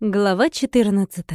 Глава 14.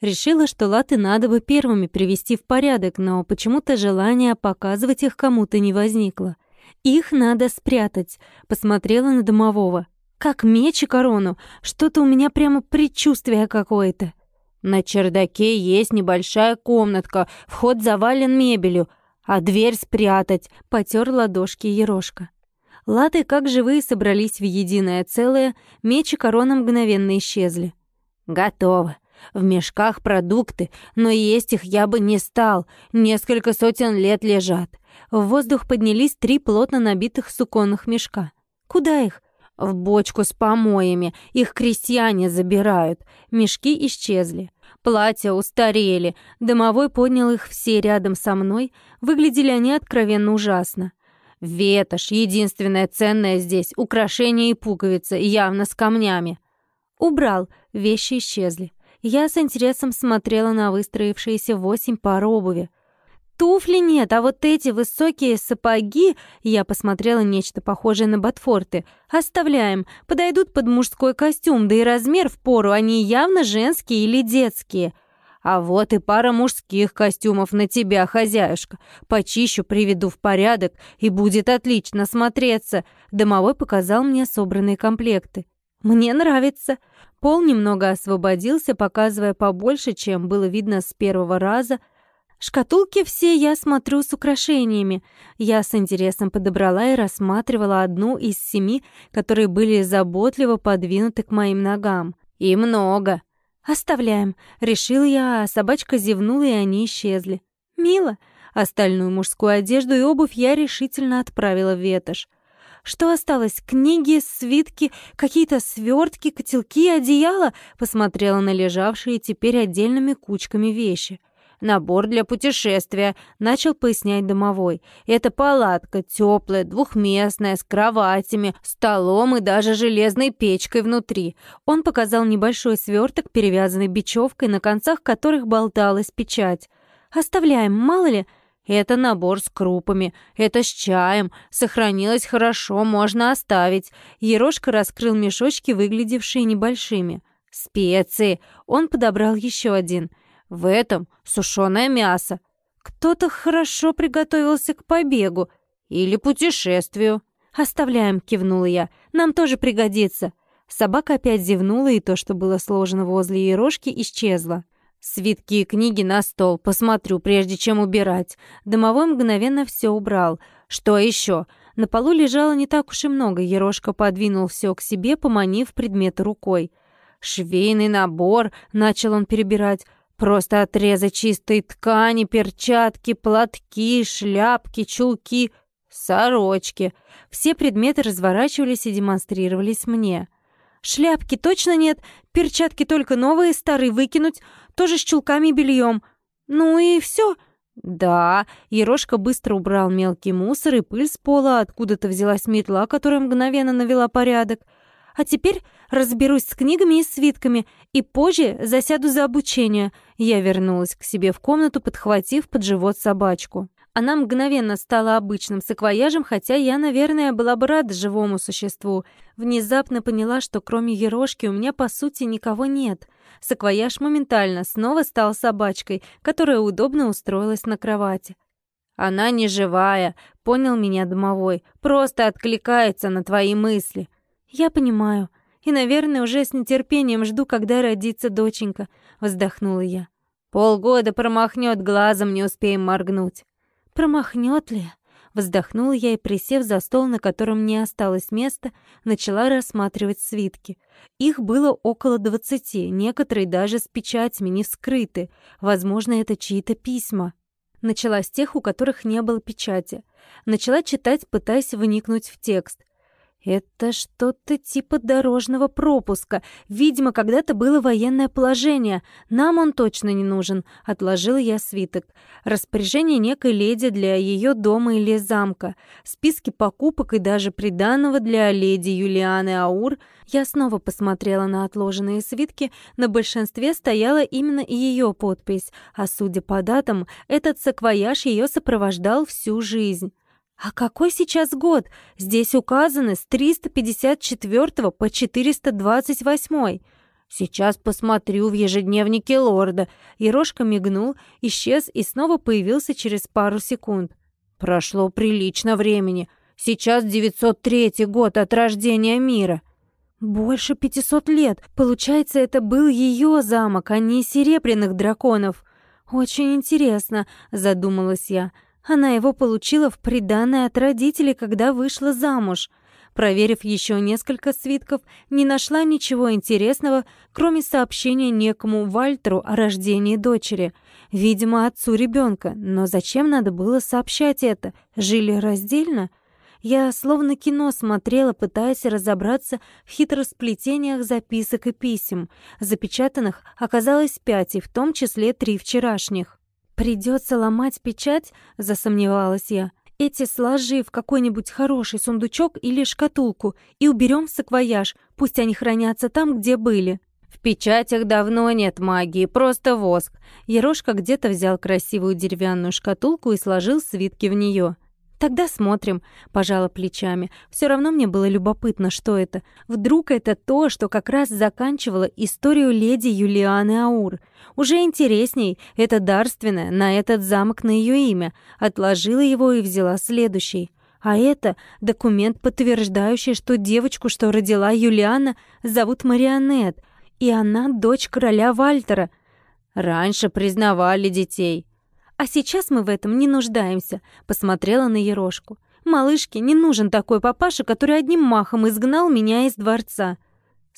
Решила, что латы надо бы первыми привести в порядок, но почему-то желание показывать их кому-то не возникло. Их надо спрятать. Посмотрела на домового. Как меч и корону. Что-то у меня прямо предчувствие какое-то. На чердаке есть небольшая комнатка, вход завален мебелью, а дверь спрятать. Потер ладошки Ерошка. Латы, как живые, собрались в единое целое, меч и корона мгновенно исчезли. «Готово. В мешках продукты, но есть их я бы не стал. Несколько сотен лет лежат». В воздух поднялись три плотно набитых суконных мешка. «Куда их?» «В бочку с помоями. Их крестьяне забирают». Мешки исчезли. Платья устарели. Домовой поднял их все рядом со мной. Выглядели они откровенно ужасно. Ветошь, единственное ценное здесь, украшения и пуговицы, явно с камнями. Убрал, вещи исчезли. Я с интересом смотрела на выстроившиеся восемь пар обуви. Туфли нет, а вот эти высокие сапоги, я посмотрела нечто похожее на ботфорты, оставляем, подойдут под мужской костюм, да и размер в пору, они явно женские или детские — а вот и пара мужских костюмов на тебя, хозяюшка. Почищу, приведу в порядок, и будет отлично смотреться. Домовой показал мне собранные комплекты. Мне нравится. Пол немного освободился, показывая побольше, чем было видно с первого раза. Шкатулки все я смотрю с украшениями. Я с интересом подобрала и рассматривала одну из семи, которые были заботливо подвинуты к моим ногам. И много. «Оставляем», — решил я, а собачка зевнула, и они исчезли. «Мило». Остальную мужскую одежду и обувь я решительно отправила в ветошь. Что осталось? Книги, свитки, какие-то свертки, котелки, одеяла? Посмотрела на лежавшие теперь отдельными кучками вещи. Набор для путешествия, начал пояснять домовой. Это палатка, теплая, двухместная, с кроватями, столом и даже железной печкой внутри. Он показал небольшой сверток, перевязанный бечевкой, на концах которых болталась печать. «Оставляем, мало ли...» Это набор с крупами, это с чаем. Сохранилось хорошо, можно оставить. Ерошка раскрыл мешочки, выглядевшие небольшими. Специи. Он подобрал еще один — в этом сушеное мясо. Кто-то хорошо приготовился к побегу или путешествию. «Оставляем», — кивнула я. «Нам тоже пригодится». Собака опять зевнула, и то, что было сложено возле ерошки, исчезло. «Свитки и книги на стол, посмотрю, прежде чем убирать». Домовой мгновенно все убрал. «Что еще?» На полу лежало не так уж и много, ерошка подвинул все к себе, поманив предметы рукой. «Швейный набор», — начал он перебирать. Просто отрезы чистой ткани, перчатки, платки, шляпки, чулки, сорочки. Все предметы разворачивались и демонстрировались мне. Шляпки точно нет, перчатки только новые, старые выкинуть, тоже с чулками и бельем. Ну и все. Да, Ерошка быстро убрал мелкий мусор и пыль с пола, откуда-то взялась метла, которая мгновенно навела порядок. А теперь разберусь с книгами и свитками, и позже засяду за обучение. Я вернулась к себе в комнату, подхватив под живот собачку. Она мгновенно стала обычным саквояжем, хотя я, наверное, была бы рада живому существу. Внезапно поняла, что кроме Ерошки у меня, по сути, никого нет. Саквояж моментально снова стал собачкой, которая удобно устроилась на кровати. «Она не живая», — понял меня домовой, — «просто откликается на твои мысли». «Я понимаю. И, наверное, уже с нетерпением жду, когда родится доченька», — вздохнула я. «Полгода промахнет глазом, не успеем моргнуть». «Промахнет ли?» Вздохнула я и, присев за стол, на котором не осталось места, начала рассматривать свитки. Их было около двадцати, некоторые даже с печатями, не вскрыты. Возможно, это чьи-то письма. Начала с тех, у которых не было печати. Начала читать, пытаясь вникнуть в текст. Это что-то типа дорожного пропуска. Видимо, когда-то было военное положение. Нам он точно не нужен. Отложил я свиток. Распоряжение некой леди для ее дома или замка. Списки покупок и даже приданого для леди Юлианы Аур. Я снова посмотрела на отложенные свитки. На большинстве стояла именно ее подпись. А судя по датам, этот саквояж ее сопровождал всю жизнь. А какой сейчас год? Здесь указаны с 354 по 428. «Сейчас посмотрю в ежедневнике лорда». Ерошка мигнул, исчез и снова появился через пару секунд. «Прошло прилично времени. Сейчас 903 год от рождения мира». «Больше 500 лет. Получается, это был ее замок, а не серебряных драконов». «Очень интересно», — задумалась я. «Она его получила в приданое от родителей, когда вышла замуж». Проверив еще несколько свитков, не нашла ничего интересного, кроме сообщения некому Вальтеру о рождении дочери. Видимо, отцу ребенка. Но зачем надо было сообщать это? Жили раздельно? Я словно кино смотрела, пытаясь разобраться в хитросплетениях записок и писем. Запечатанных оказалось пять, и в том числе три вчерашних. «Придется ломать печать?» — засомневалась я. Эти сложи в какой-нибудь хороший сундучок или шкатулку и уберем в саквояж, пусть они хранятся там, где были». «В печатях давно нет магии, просто воск». Ерошка где-то взял красивую деревянную шкатулку и сложил свитки в нее. «Тогда смотрим», — пожала плечами. Все равно мне было любопытно, что это. Вдруг это то, что как раз заканчивало историю леди Юлианы Аур. Уже интересней, это дарственное, на этот замок на ее имя. Отложила его и взяла следующий. А это документ, подтверждающий, что девочку, что родила Юлиана, зовут Марионет, и она дочь короля Вальтера. Раньше признавали детей. А сейчас мы в этом не нуждаемся», — посмотрела на Ерошку. «Малышке не нужен такой папаша, который одним махом изгнал меня из дворца».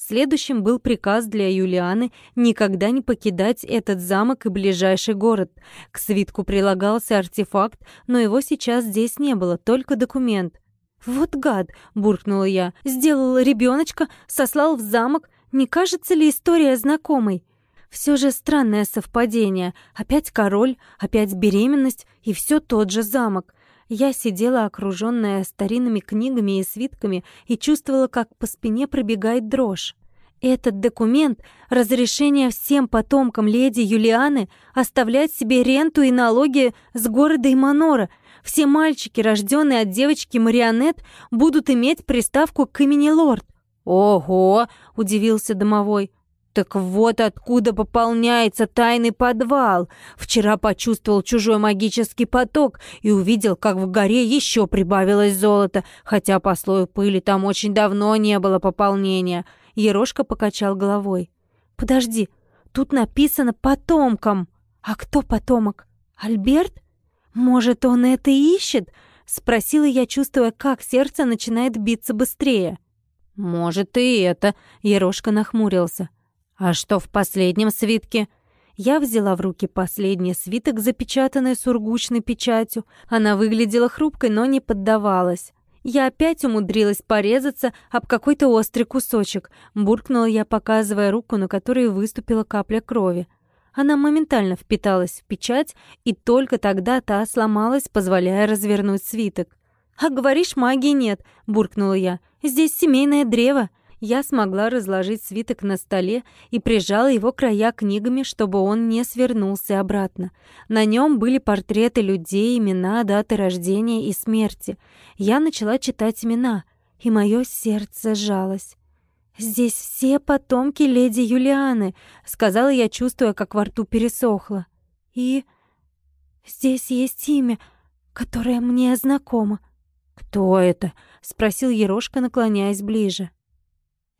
Следующим был приказ для Юлианы никогда не покидать этот замок и ближайший город. К свитку прилагался артефакт, но его сейчас здесь не было, только документ. «Вот гад!» — буркнула я. «Сделал ребеночка, сослал в замок. Не кажется ли история знакомой?» Все же странное совпадение. Опять король, опять беременность и все тот же замок. Я сидела окруженная старинными книгами и свитками и чувствовала, как по спине пробегает дрожь. Этот документ — разрешение всем потомкам леди Юлианы оставлять себе ренту и налоги с города Иманора. Все мальчики, рожденные от девочки Марионет, будут иметь приставку к имени лорд. «Ого!» — удивился домовой. Так вот откуда пополняется тайный подвал. Вчера почувствовал чужой магический поток и увидел, как в горе еще прибавилось золото, хотя по слою пыли там очень давно не было пополнения. Ерошка покачал головой. «Подожди, тут написано «потомкам». А кто потомок? Альберт? Может, он это и ищет?» Спросила я, чувствуя, как сердце начинает биться быстрее. «Может, и это», — Ерошка нахмурился. «А что в последнем свитке?» Я взяла в руки последний свиток, запечатанный сургучной печатью. Она выглядела хрупкой, но не поддавалась. Я опять умудрилась порезаться об какой-то острый кусочек. Буркнула я, показывая руку, на которой выступила капля крови. Она моментально впиталась в печать, и только тогда та сломалась, позволяя развернуть свиток. «А говоришь, магии нет», — буркнула я. «Здесь семейное древо». Я смогла разложить свиток на столе и прижала его края книгами, чтобы он не свернулся обратно. На нем были портреты людей, имена, даты рождения и смерти. Я начала читать имена, и мое сердце сжалось. «Здесь все потомки леди Юлианы», — сказала я, чувствуя, как во рту пересохло. «И здесь есть имя, которое мне знакомо». «Кто это?» — спросил Ерошка, наклоняясь ближе.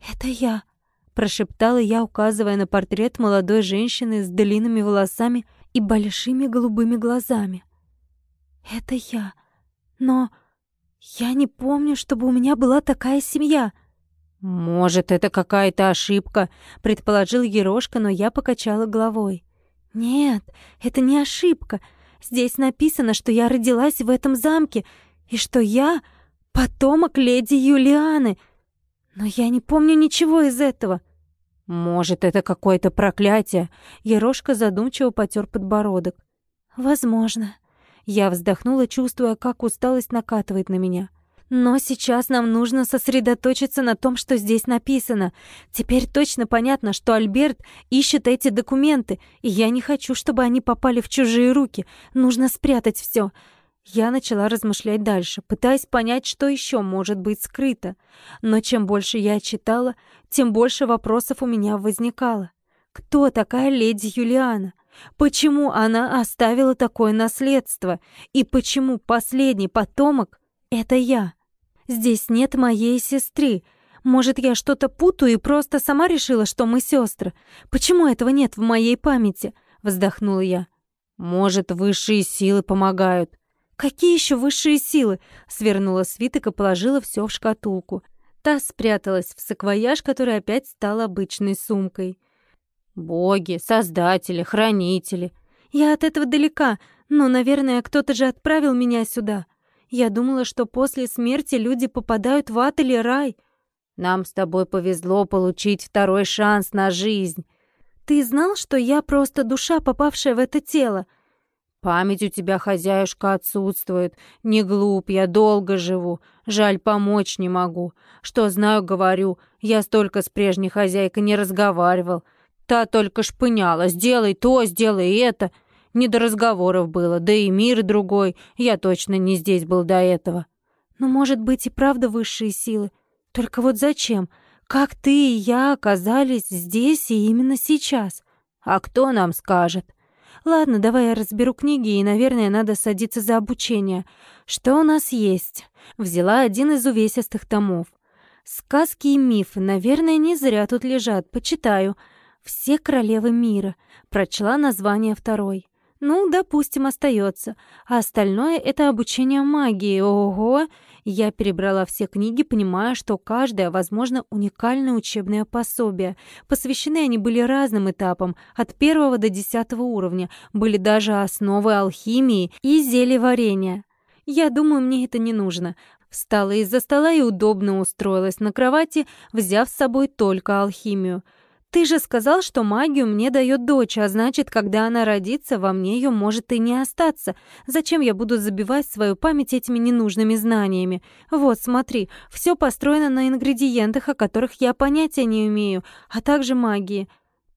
«Это я», — прошептала я, указывая на портрет молодой женщины с длинными волосами и большими голубыми глазами. «Это я. Но я не помню, чтобы у меня была такая семья». «Может, это какая-то ошибка», — предположил Ерошка, но я покачала головой. «Нет, это не ошибка. Здесь написано, что я родилась в этом замке и что я потомок леди Юлианы, но я не помню ничего из этого. Может, это какое-то проклятие? Ерошка задумчиво потер подбородок. Возможно. Я вздохнула, чувствуя, как усталость накатывает на меня. Но сейчас нам нужно сосредоточиться на том, что здесь написано. Теперь точно понятно, что Альберт ищет эти документы, и я не хочу, чтобы они попали в чужие руки. Нужно спрятать все. Я начала размышлять дальше, пытаясь понять, что еще может быть скрыто. Но чем больше я читала, тем больше вопросов у меня возникало. Кто такая леди Юлиана? Почему она оставила такое наследство? И почему последний потомок — это я? Здесь нет моей сестры. Может, я что-то путаю и просто сама решила, что мы сестры? Почему этого нет в моей памяти? Вздохнула я. Может, высшие силы помогают. «Какие еще высшие силы?» Свернула свиток и положила все в шкатулку. Та спряталась в саквояж, который опять стал обычной сумкой. «Боги, создатели, хранители». «Я от этого далека, но, наверное, кто-то же отправил меня сюда. Я думала, что после смерти люди попадают в ад или рай». «Нам с тобой повезло получить второй шанс на жизнь». «Ты знал, что я просто душа, попавшая в это тело?» Память у тебя, хозяюшка, отсутствует. Не глуп, я долго живу. Жаль, помочь не могу. Что знаю, говорю. Я столько с прежней хозяйкой не разговаривал. Та только шпыняла. Сделай то, сделай это. Не до разговоров было. Да и мир другой. Я точно не здесь был до этого. Но, может быть, и правда высшие силы. Только вот зачем? Как ты и я оказались здесь и именно сейчас? А кто нам скажет? Ладно, давай я разберу книги, и, наверное, надо садиться за обучение. Что у нас есть? Взяла один из увесистых томов. Сказки и мифы, наверное, не зря тут лежат. Почитаю. Все королевы мира. Прочла название второй. Ну, допустим, остается. А остальное — это обучение магии. Ого! Я перебрала все книги, понимая, что каждая, возможно, уникальное учебное пособие. Посвящены они были разным этапам, от первого до десятого уровня. Были даже основы алхимии и зельеварения. Я думаю, мне это не нужно. Встала из-за стола и удобно устроилась на кровати, взяв с собой только алхимию — ты же сказал, что магию мне дает дочь, а значит, когда она родится, во мне ее может и не остаться. Зачем я буду забивать свою память этими ненужными знаниями? Вот, смотри, все построено на ингредиентах, о которых я понятия не имею, а также магии.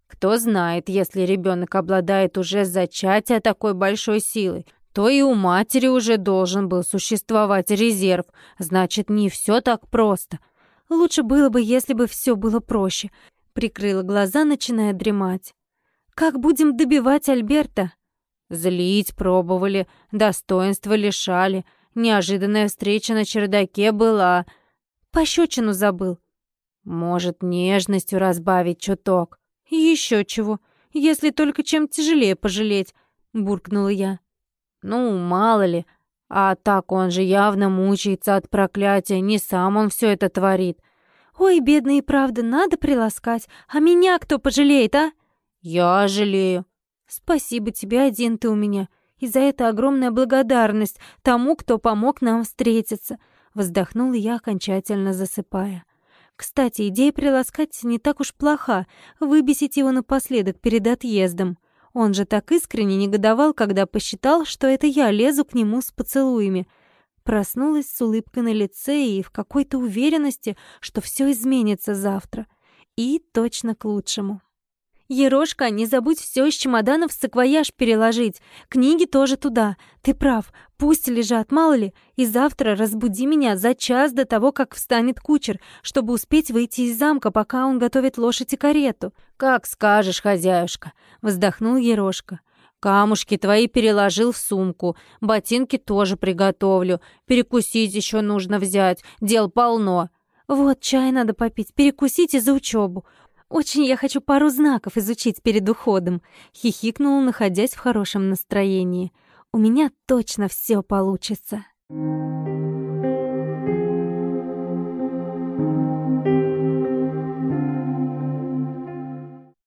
Кто знает, если ребенок обладает уже зачатия такой большой силой, то и у матери уже должен был существовать резерв. Значит, не все так просто. Лучше было бы, если бы все было проще. Прикрыла глаза, начиная дремать. «Как будем добивать Альберта?» Злить пробовали, достоинства лишали. Неожиданная встреча на чердаке была. Пощечину забыл. Может, нежностью разбавить чуток. Еще чего, если только чем тяжелее пожалеть, буркнула я. Ну, мало ли. А так он же явно мучается от проклятия, не сам он все это творит. «Ой, бедный и правда, надо приласкать. А меня кто пожалеет, а?» «Я жалею». «Спасибо тебе, один ты у меня. И за это огромная благодарность тому, кто помог нам встретиться», — вздохнула я, окончательно засыпая. «Кстати, идея приласкать не так уж плоха. Выбесить его напоследок перед отъездом. Он же так искренне негодовал, когда посчитал, что это я лезу к нему с поцелуями». Проснулась с улыбкой на лице и в какой-то уверенности, что все изменится завтра. И точно к лучшему. «Ерошка, не забудь все из чемоданов в саквояж переложить. Книги тоже туда. Ты прав, пусть лежат, мало ли. И завтра разбуди меня за час до того, как встанет кучер, чтобы успеть выйти из замка, пока он готовит лошадь и карету». «Как скажешь, хозяюшка», — вздохнул Ерошка. Камушки твои переложил в сумку. Ботинки тоже приготовлю. Перекусить еще нужно взять. Дел полно. Вот, чай надо попить, перекусить и за учебу. Очень я хочу пару знаков изучить перед уходом. Хихикнула, находясь в хорошем настроении. У меня точно все получится. Thank you.